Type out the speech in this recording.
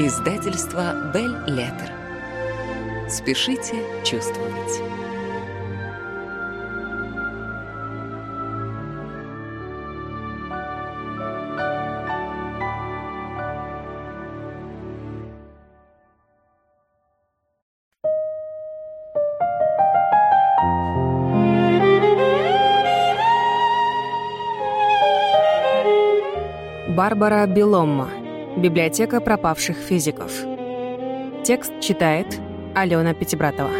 Издательство «Бель Леттер». Спешите чувствовать. Барбара Беломма. Библиотека пропавших физиков. Текст читает Алена Пятибратова.